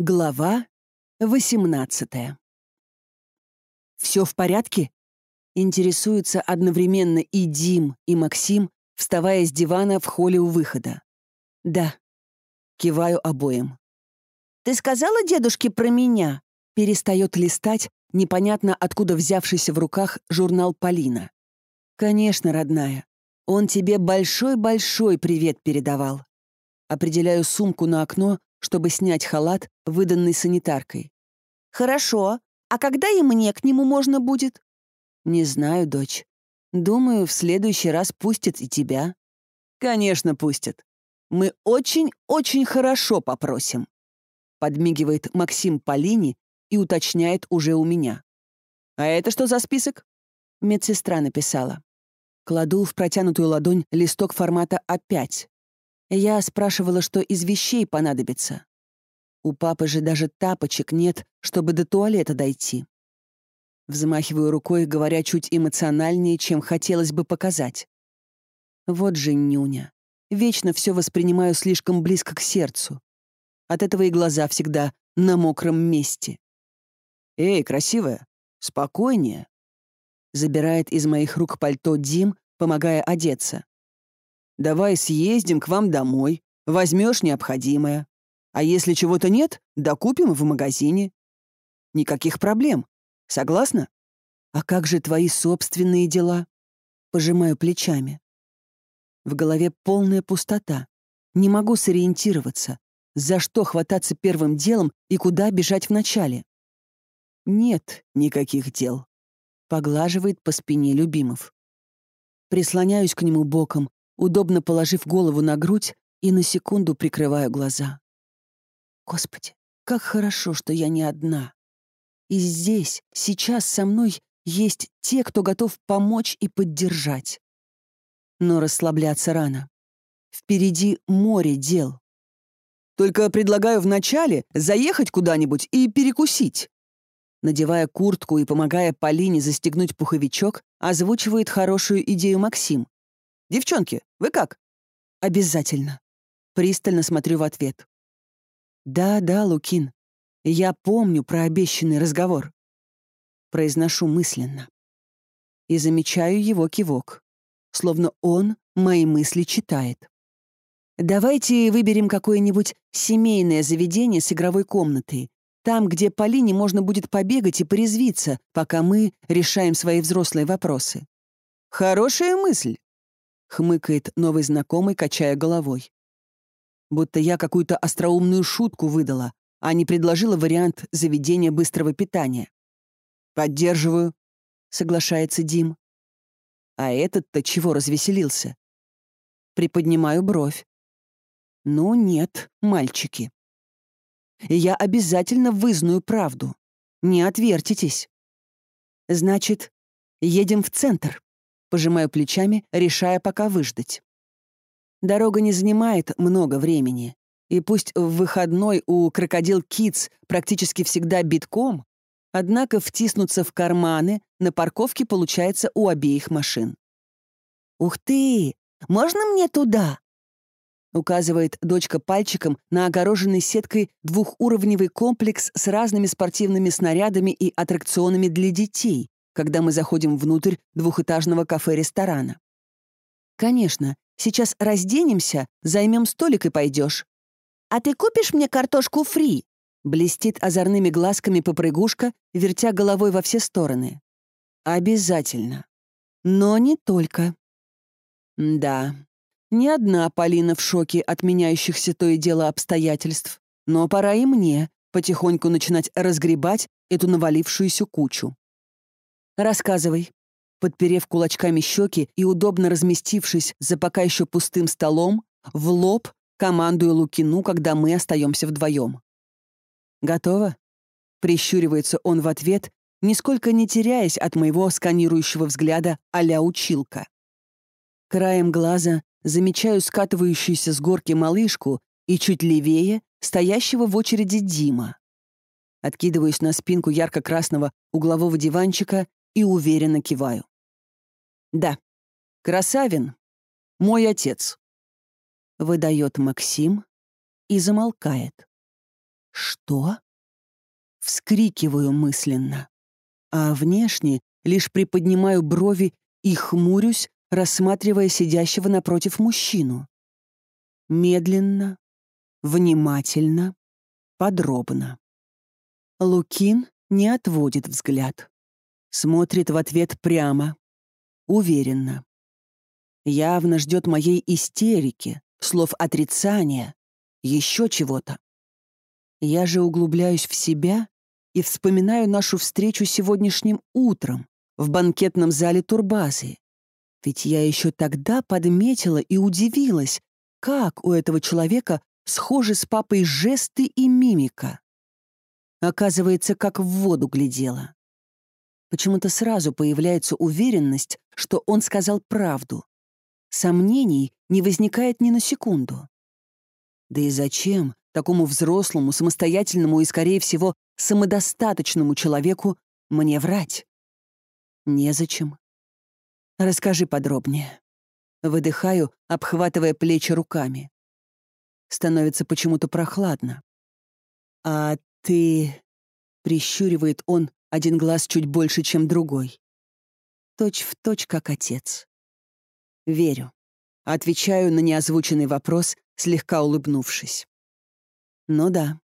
Глава 18 «Все в порядке?» Интересуются одновременно и Дим, и Максим, вставая с дивана в холле у выхода. «Да». Киваю обоим. «Ты сказала дедушке про меня?» Перестает листать, непонятно откуда взявшийся в руках журнал Полина. «Конечно, родная. Он тебе большой-большой привет передавал». Определяю сумку на окно, чтобы снять халат, выданный санитаркой. «Хорошо. А когда и мне к нему можно будет?» «Не знаю, дочь. Думаю, в следующий раз пустят и тебя». «Конечно, пустят. Мы очень-очень хорошо попросим», подмигивает Максим Полини и уточняет уже у меня. «А это что за список?» Медсестра написала. Кладу в протянутую ладонь листок формата А5. Я спрашивала, что из вещей понадобится. У папы же даже тапочек нет, чтобы до туалета дойти. Взмахиваю рукой, говоря чуть эмоциональнее, чем хотелось бы показать. Вот же нюня. Вечно все воспринимаю слишком близко к сердцу. От этого и глаза всегда на мокром месте. «Эй, красивая, спокойнее!» Забирает из моих рук пальто Дим, помогая одеться. Давай съездим к вам домой, возьмешь необходимое. А если чего-то нет, докупим в магазине. Никаких проблем. Согласна? А как же твои собственные дела? Пожимаю плечами. В голове полная пустота. Не могу сориентироваться. За что хвататься первым делом и куда бежать вначале? Нет никаких дел. Поглаживает по спине Любимов. Прислоняюсь к нему боком, удобно положив голову на грудь и на секунду прикрываю глаза. Господи, как хорошо, что я не одна. И здесь, сейчас со мной есть те, кто готов помочь и поддержать. Но расслабляться рано. Впереди море дел. Только предлагаю вначале заехать куда-нибудь и перекусить. Надевая куртку и помогая Полине застегнуть пуховичок, озвучивает хорошую идею Максим. «Девчонки, вы как?» «Обязательно». Пристально смотрю в ответ. «Да, да, Лукин. Я помню про обещанный разговор». Произношу мысленно. И замечаю его кивок. Словно он мои мысли читает. «Давайте выберем какое-нибудь семейное заведение с игровой комнатой, там, где Полине можно будет побегать и порезвиться, пока мы решаем свои взрослые вопросы». «Хорошая мысль», — хмыкает новый знакомый, качая головой. Будто я какую-то остроумную шутку выдала, а не предложила вариант заведения быстрого питания. «Поддерживаю», — соглашается Дим. А этот-то чего развеселился? Приподнимаю бровь. Ну нет, мальчики. Я обязательно вызнаю правду. Не отвертитесь. Значит, едем в центр. Пожимаю плечами, решая пока выждать. Дорога не занимает много времени. И пусть в выходной у «Крокодил Китс» практически всегда битком, однако втиснуться в карманы на парковке получается у обеих машин. «Ух ты! Можно мне туда?» указывает дочка пальчиком на огороженный сеткой двухуровневый комплекс с разными спортивными снарядами и аттракционами для детей, когда мы заходим внутрь двухэтажного кафе-ресторана. «Конечно, сейчас разденемся, займем столик и пойдешь». «А ты купишь мне картошку фри?» Блестит озорными глазками попрыгушка, вертя головой во все стороны. «Обязательно. Но не только». «Да, не одна Полина в шоке от меняющихся то и дело обстоятельств, но пора и мне потихоньку начинать разгребать эту навалившуюся кучу. «Рассказывай». Подперев кулачками щеки и удобно разместившись за пока еще пустым столом, в лоб командую Лукину, когда мы остаемся вдвоем. «Готово?» — прищуривается он в ответ, нисколько не теряясь от моего сканирующего взгляда а училка. Краем глаза замечаю скатывающуюся с горки малышку и чуть левее стоящего в очереди Дима. Откидываюсь на спинку ярко-красного углового диванчика и уверенно киваю. «Да, Красавин — мой отец», — выдает Максим и замолкает. Что? Вскрикиваю мысленно, а внешне лишь приподнимаю брови и хмурюсь, рассматривая сидящего напротив мужчину. Медленно, внимательно, подробно. Лукин не отводит взгляд. Смотрит в ответ прямо, уверенно. Явно ждет моей истерики, слов отрицания, еще чего-то. Я же углубляюсь в себя и вспоминаю нашу встречу сегодняшним утром в банкетном зале турбазы. Ведь я еще тогда подметила и удивилась, как у этого человека схожи с папой жесты и мимика. Оказывается, как в воду глядела. Почему-то сразу появляется уверенность, что он сказал правду. Сомнений не возникает ни на секунду. Да и зачем такому взрослому, самостоятельному и, скорее всего, самодостаточному человеку мне врать? Незачем. Расскажи подробнее. Выдыхаю, обхватывая плечи руками. Становится почему-то прохладно. А ты... Прищуривает он, один глаз чуть больше, чем другой. Точь в точь, как отец. Верю. Отвечаю на неозвученный вопрос, слегка улыбнувшись. Ну да.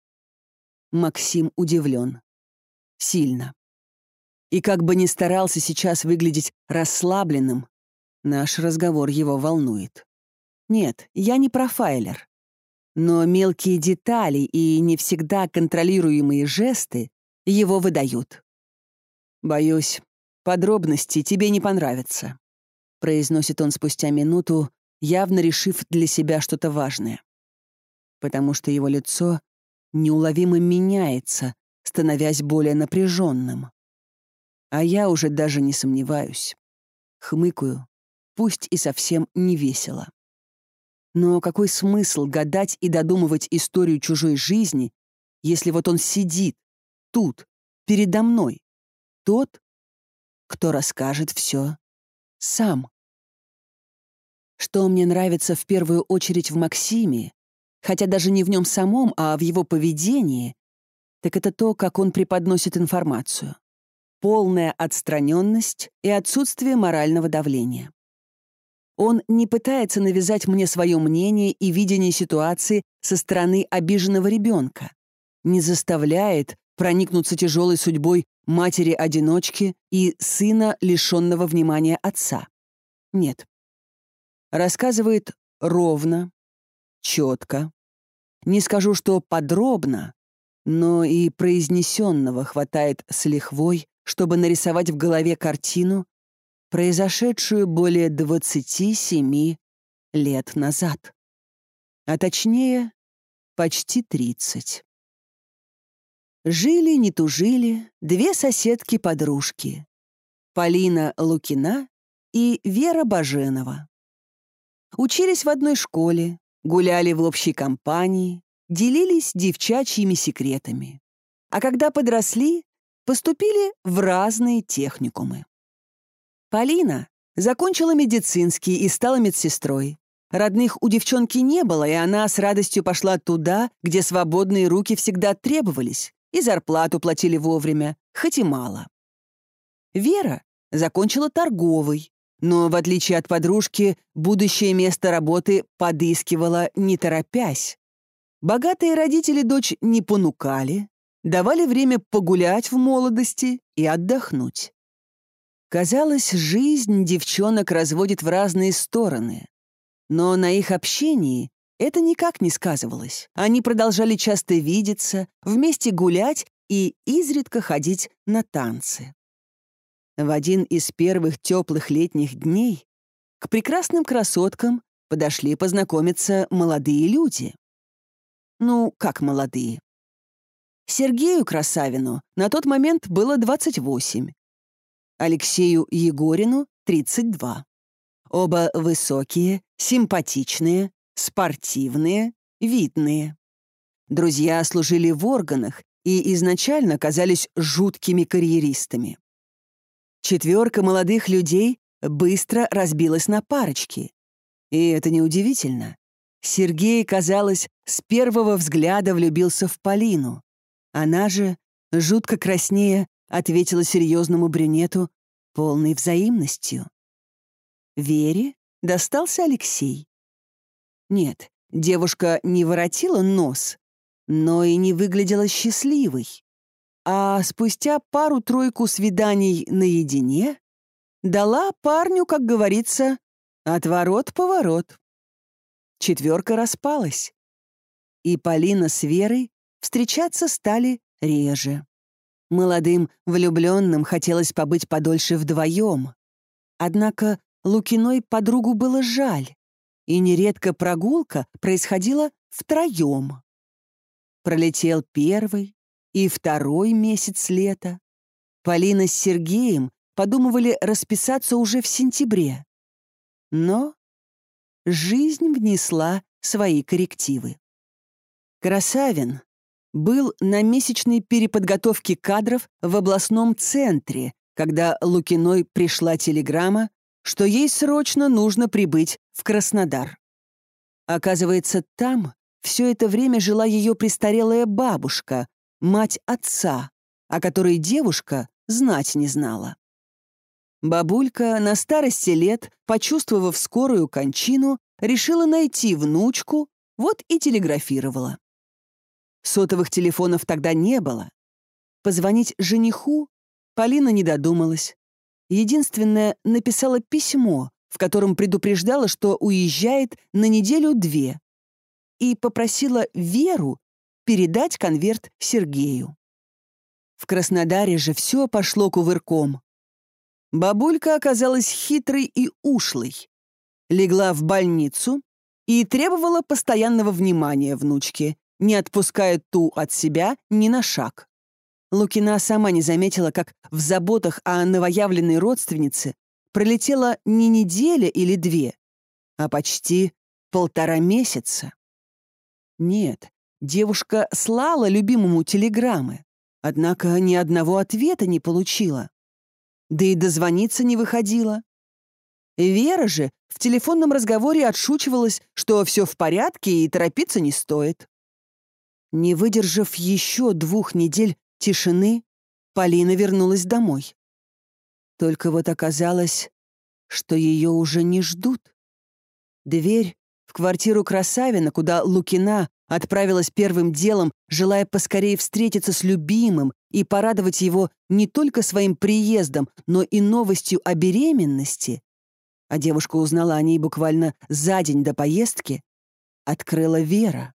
Максим удивлен. Сильно. И как бы ни старался сейчас выглядеть расслабленным, наш разговор его волнует. Нет, я не профайлер. Но мелкие детали и не всегда контролируемые жесты его выдают. «Боюсь, подробности тебе не понравятся», — произносит он спустя минуту, явно решив для себя что-то важное. Потому что его лицо неуловимо меняется, становясь более напряженным. А я уже даже не сомневаюсь. Хмыкаю, пусть и совсем не весело. Но какой смысл гадать и додумывать историю чужой жизни, если вот он сидит тут, передо мной, тот, кто расскажет все сам? Что мне нравится в первую очередь в Максиме, хотя даже не в нем самом, а в его поведении, так это то, как он преподносит информацию полная отстраненность и отсутствие морального давления. Он не пытается навязать мне свое мнение и видение ситуации со стороны обиженного ребенка, не заставляет проникнуться тяжелой судьбой матери-одиночки и сына, лишенного внимания отца. Нет. Рассказывает ровно, четко. Не скажу, что подробно, но и произнесенного хватает с лихвой, чтобы нарисовать в голове картину, произошедшую более 27 лет назад. А точнее, почти 30. Жили, не тужили, две соседки-подружки. Полина Лукина и Вера Баженова. Учились в одной школе, гуляли в общей компании, делились девчачьими секретами. А когда подросли, поступили в разные техникумы. Полина закончила медицинский и стала медсестрой. Родных у девчонки не было, и она с радостью пошла туда, где свободные руки всегда требовались, и зарплату платили вовремя, хоть и мало. Вера закончила торговый, но, в отличие от подружки, будущее место работы подыскивала, не торопясь. Богатые родители дочь не понукали, давали время погулять в молодости и отдохнуть. Казалось, жизнь девчонок разводит в разные стороны. Но на их общении это никак не сказывалось. Они продолжали часто видеться, вместе гулять и изредка ходить на танцы. В один из первых теплых летних дней к прекрасным красоткам подошли познакомиться молодые люди. Ну, как молодые? Сергею Красавину на тот момент было 28, Алексею Егорину — 32. Оба высокие, симпатичные, спортивные, видные. Друзья служили в органах и изначально казались жуткими карьеристами. Четверка молодых людей быстро разбилась на парочки. И это неудивительно. Сергей, казалось, с первого взгляда влюбился в Полину. Она же, жутко краснея, ответила серьезному брюнету полной взаимностью. Вере достался Алексей. Нет, девушка не воротила нос, но и не выглядела счастливой. А спустя пару-тройку свиданий наедине дала парню, как говорится, отворот-поворот. Четверка распалась. И Полина с Верой встречаться стали реже. Молодым влюбленным хотелось побыть подольше вдвоем. Однако Лукиной подругу было жаль, и нередко прогулка происходила втроем. Пролетел первый и второй месяц лета. Полина с Сергеем подумывали расписаться уже в сентябре. Но жизнь внесла свои коррективы. Красавин был на месячной переподготовке кадров в областном центре, когда Лукиной пришла телеграмма, что ей срочно нужно прибыть в Краснодар. Оказывается, там все это время жила ее престарелая бабушка, мать отца, о которой девушка знать не знала. Бабулька на старости лет, почувствовав скорую кончину, решила найти внучку, вот и телеграфировала. Сотовых телефонов тогда не было. Позвонить жениху Полина не додумалась. Единственное, написала письмо, в котором предупреждала, что уезжает на неделю-две, и попросила Веру передать конверт Сергею. В Краснодаре же все пошло кувырком. Бабулька оказалась хитрой и ушлой. Легла в больницу и требовала постоянного внимания внучки, не отпуская ту от себя ни на шаг. Лукина сама не заметила, как в заботах о новоявленной родственнице пролетела не неделя или две, а почти полтора месяца. Нет, девушка слала любимому телеграммы, однако ни одного ответа не получила да и дозвониться не выходила. Вера же в телефонном разговоре отшучивалась, что все в порядке и торопиться не стоит. Не выдержав еще двух недель тишины, Полина вернулась домой. Только вот оказалось, что ее уже не ждут. Дверь в квартиру Красавина, куда Лукина отправилась первым делом, желая поскорее встретиться с любимым и порадовать его не только своим приездом, но и новостью о беременности, а девушка узнала о ней буквально за день до поездки, открыла Вера.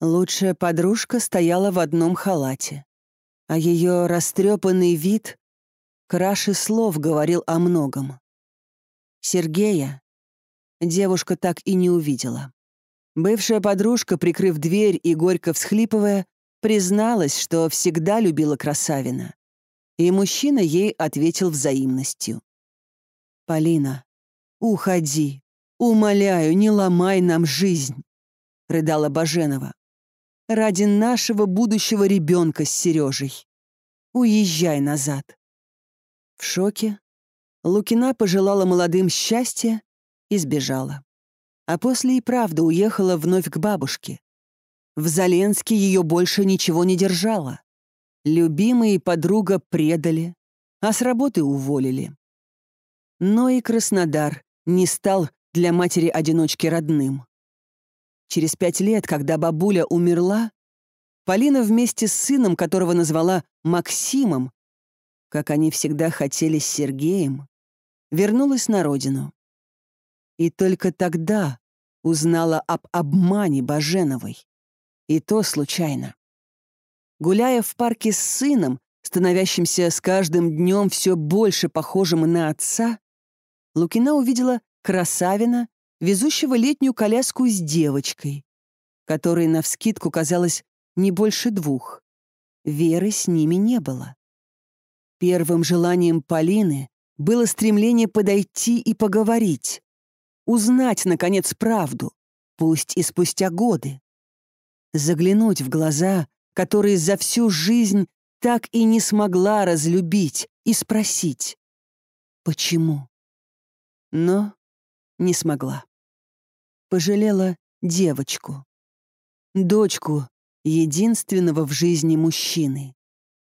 Лучшая подружка стояла в одном халате, а ее растрепанный вид краше слов говорил о многом. Сергея девушка так и не увидела. Бывшая подружка, прикрыв дверь и горько всхлипывая, призналась, что всегда любила Красавина. И мужчина ей ответил взаимностью. «Полина, уходи. Умоляю, не ломай нам жизнь», — рыдала Баженова. «Ради нашего будущего ребенка с Сережей. Уезжай назад». В шоке Лукина пожелала молодым счастья и сбежала а после и правда уехала вновь к бабушке. В Заленске ее больше ничего не держало. Любимые подруга предали, а с работы уволили. Но и Краснодар не стал для матери-одиночки родным. Через пять лет, когда бабуля умерла, Полина вместе с сыном, которого назвала Максимом, как они всегда хотели с Сергеем, вернулась на родину. И только тогда узнала об обмане Баженовой. И то случайно. Гуляя в парке с сыном, становящимся с каждым днем все больше похожим на отца, Лукина увидела красавина, везущего летнюю коляску с девочкой, которой навскидку казалось не больше двух. Веры с ними не было. Первым желанием Полины было стремление подойти и поговорить узнать, наконец, правду, пусть и спустя годы. Заглянуть в глаза, которые за всю жизнь так и не смогла разлюбить, и спросить, почему. Но не смогла. Пожалела девочку. Дочку единственного в жизни мужчины.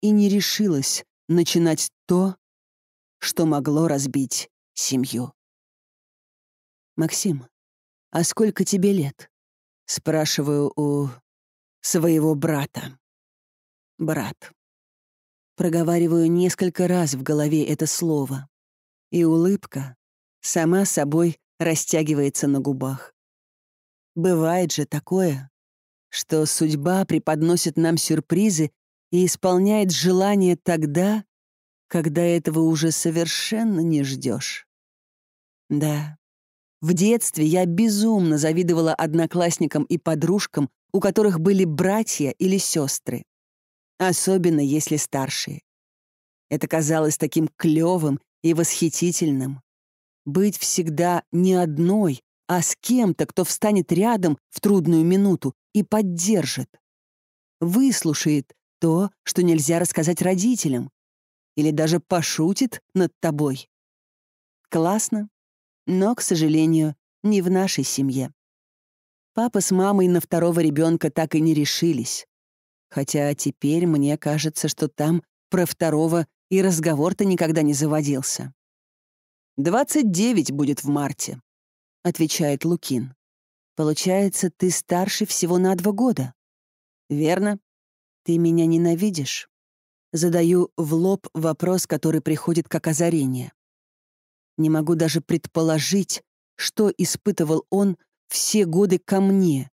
И не решилась начинать то, что могло разбить семью. «Максим, а сколько тебе лет?» — спрашиваю у своего брата. «Брат». Проговариваю несколько раз в голове это слово, и улыбка сама собой растягивается на губах. Бывает же такое, что судьба преподносит нам сюрпризы и исполняет желание тогда, когда этого уже совершенно не ждешь. Да, в детстве я безумно завидовала одноклассникам и подружкам, у которых были братья или сестры. Особенно если старшие. Это казалось таким клевым и восхитительным. Быть всегда не одной, а с кем-то, кто встанет рядом в трудную минуту и поддержит. Выслушает то, что нельзя рассказать родителям, или даже пошутит над тобой. Классно, но, к сожалению, не в нашей семье. Папа с мамой на второго ребенка так и не решились. Хотя теперь мне кажется, что там про второго и разговор-то никогда не заводился. «Двадцать девять будет в марте», — отвечает Лукин. «Получается, ты старше всего на два года?» «Верно. Ты меня ненавидишь?» Задаю в лоб вопрос, который приходит как озарение. Не могу даже предположить, что испытывал он все годы ко мне,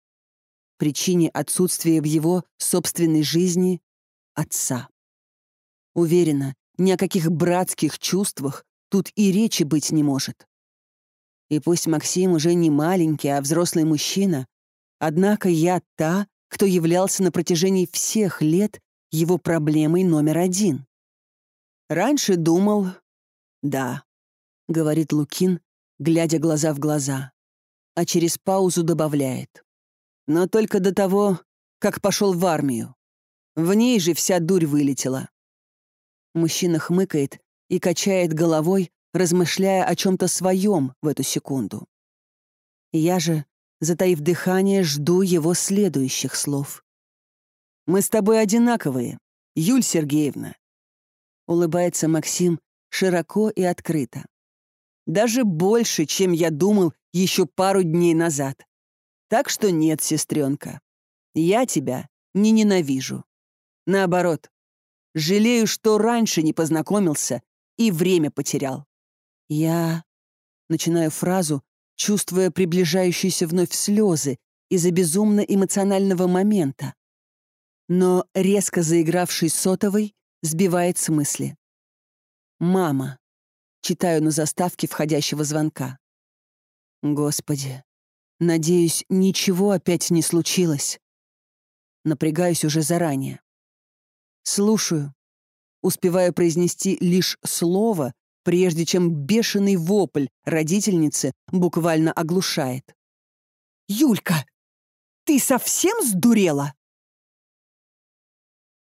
причине отсутствия в его собственной жизни отца. Уверена, ни о каких братских чувствах тут и речи быть не может. И пусть Максим уже не маленький, а взрослый мужчина, однако я та, кто являлся на протяжении всех лет его проблемой номер один. Раньше думал... Да, говорит Лукин, глядя глаза в глаза, а через паузу добавляет. Но только до того, как пошел в армию. В ней же вся дурь вылетела. Мужчина хмыкает и качает головой, размышляя о чем-то своем в эту секунду. Я же, затаив дыхание, жду его следующих слов. Мы с тобой одинаковые, Юль Сергеевна. Улыбается Максим широко и открыто. Даже больше, чем я думал еще пару дней назад. Так что нет, сестренка, я тебя не ненавижу. Наоборот, жалею, что раньше не познакомился и время потерял. Я начинаю фразу, чувствуя приближающиеся вновь слезы из-за безумно эмоционального момента но резко заигравший сотовый сбивает с мысли. «Мама», — читаю на заставке входящего звонка. «Господи, надеюсь, ничего опять не случилось». Напрягаюсь уже заранее. «Слушаю», успеваю произнести лишь слово, прежде чем бешеный вопль родительницы буквально оглушает. «Юлька, ты совсем сдурела?»